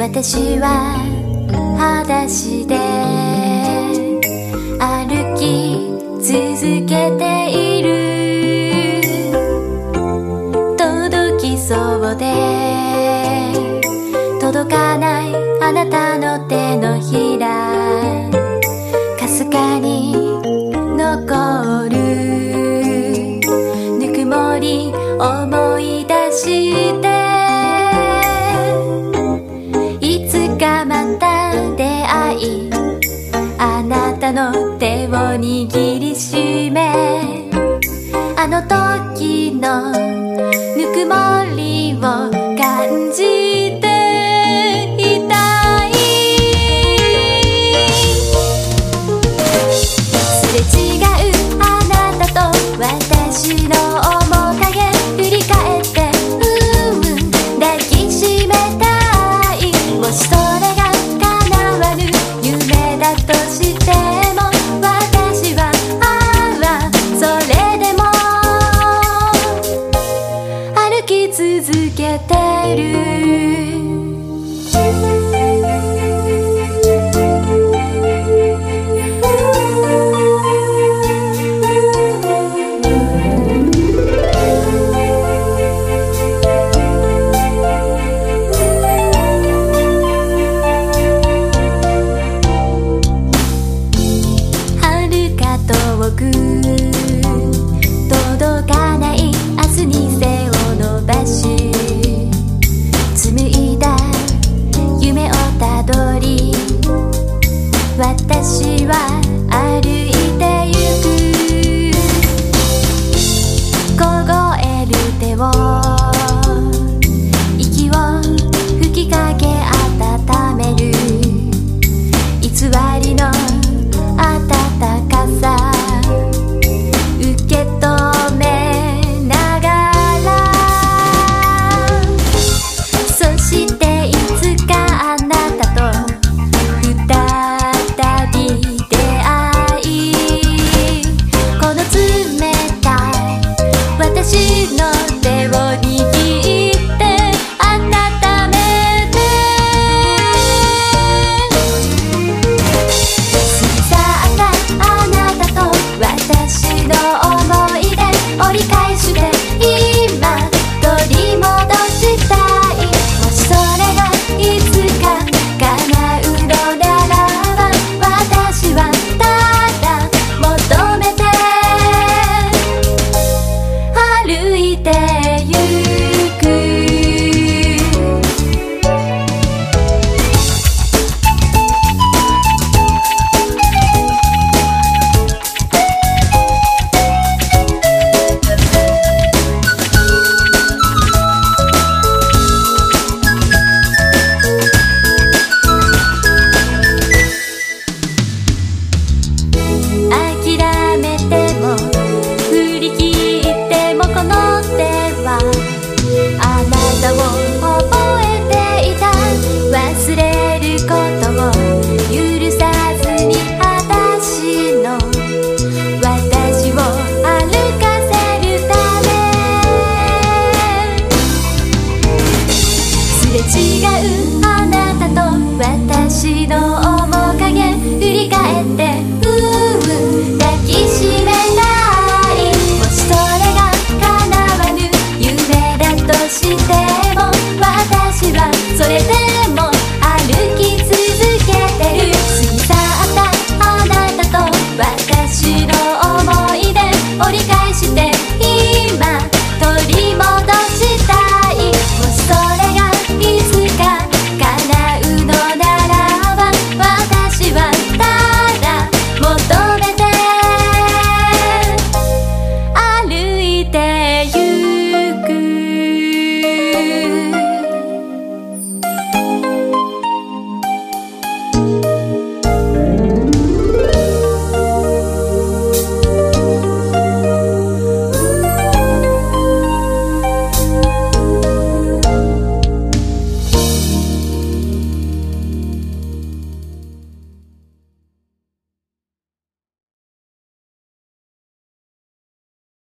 私は裸足で歩き続けている。届きそうで届かないあなたの手のひら。かすかに残る出会い。あなたの手を握りしめ。あの時のぬくもりをけてる。一